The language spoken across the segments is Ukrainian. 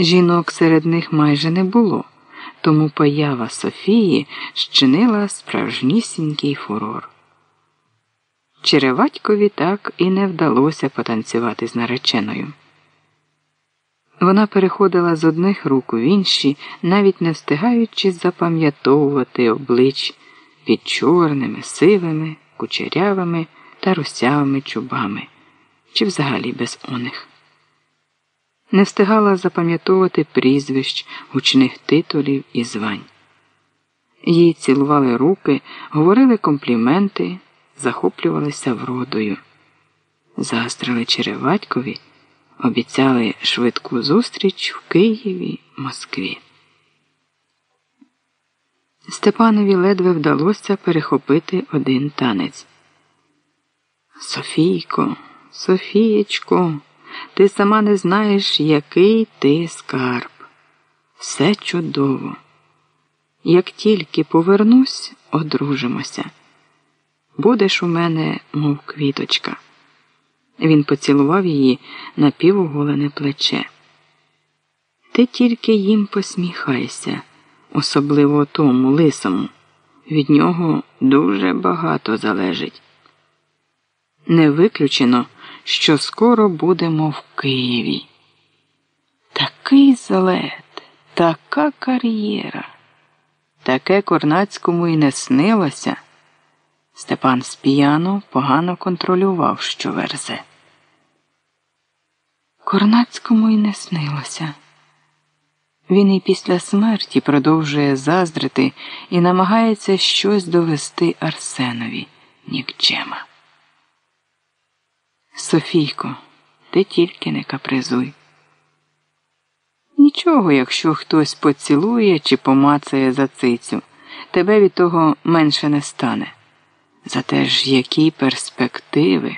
Жінок серед них майже не було, тому поява Софії щинила справжнісінький фурор. Череватькові так і не вдалося потанцювати з нареченою. Вона переходила з одних рук в інші, навіть не встигаючи запам'ятовувати облич під чорними, сивими, кучерявими та русявими чубами, чи взагалі без оних. Не встигала запам'ятовувати прізвищ, гучних титулів і звань. Їй цілували руки, говорили компліменти, захоплювалися вродою, заздрили Череватькові, обіцяли швидку зустріч в Києві, Москві. Степанові ледве вдалося перехопити один танець. Софійко, Софієчко, ти сама не знаєш, який ти скарб. Все чудово. Як тільки повернусь, одружимося. Будеш у мене, мов квіточка. Він поцілував її на півоголене плече. Ти тільки їм посміхайся особливо тому лисому. Від нього дуже багато залежить. Не виключено, що скоро будемо в Києві. Такий залет, така кар'єра, таке Корнацькому і не снилося. Степан Спіяно погано контролював, що верзе. Корнацькому і не снилося. Він і після смерті продовжує заздрити і намагається щось довести Арсенові нікчема. Софійко, ти тільки не капризуй. Нічого, якщо хтось поцілує чи помацає за цицю, тебе від того менше не стане. Зате ж які перспективи.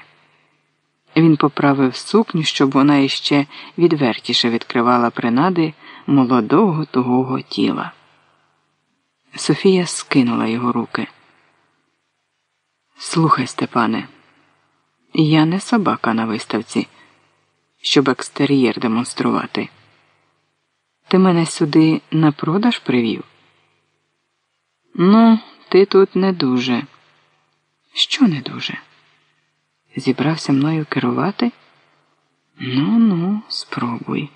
Він поправив сукню, щоб вона іще відвертіше відкривала принади молодого тугого тіла. Софія скинула його руки. Слухай, Степане, я не собака на виставці, щоб екстер'єр демонструвати. Ти мене сюди на продаж привів? Ну, ти тут не дуже. Що не дуже? Зібрався мною керувати? Ну, ну, спробуй.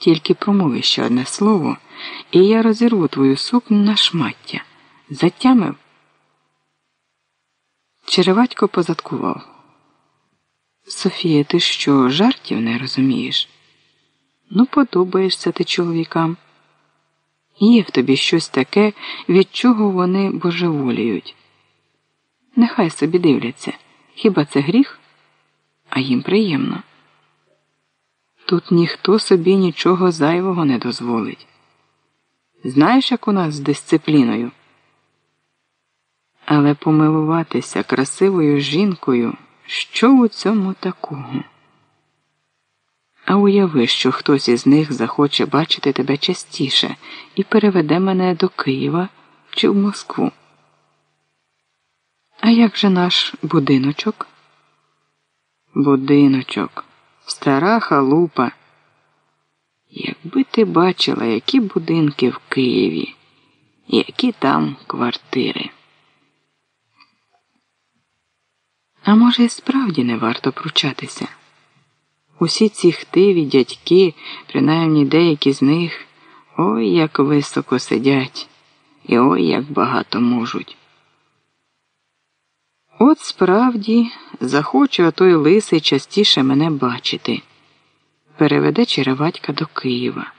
Тільки промови ще одне слово, і я розірву твою сукню на шмаття. Затямив. Череватько позадкував. Софія, ти що, жартів не розумієш? Ну, подобаєшся ти чоловікам. Є в тобі щось таке, від чого вони божеволіють. Нехай собі дивляться, хіба це гріх? А їм приємно. Тут ніхто собі нічого зайвого не дозволить. Знаєш, як у нас з дисципліною? Але помилуватися красивою жінкою, що у цьому такого? А уяви, що хтось із них захоче бачити тебе частіше і переведе мене до Києва чи в Москву. А як же наш будиночок? Будиночок, стара халупа. Якби ти бачила, які будинки в Києві, які там квартири. А може, і справді не варто пручатися. Усі ці хтиві дядьки, принаймні деякі з них, ой як високо сидять, і ой як багато можуть. От справді захоче отой лисий частіше мене бачити. Переведе Череватька до Києва.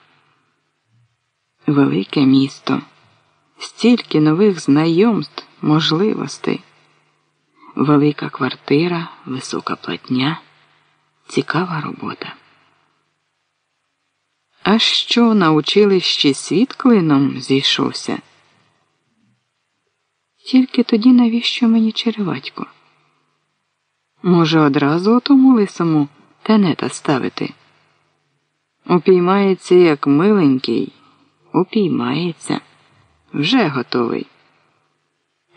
Велике місто, стільки нових знайомств, можливостей, велика квартира, висока платня, цікава робота. А що на училищі світ клином зійшовся? Тільки тоді навіщо мені череватько? Може, одразу отому лисому тенета ставити? Упіймається, як миленький, упіймається, вже готовий.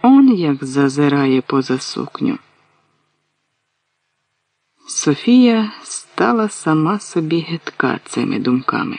Он як зазирає поза сукню. Софія стала сама собі гидка цими думками.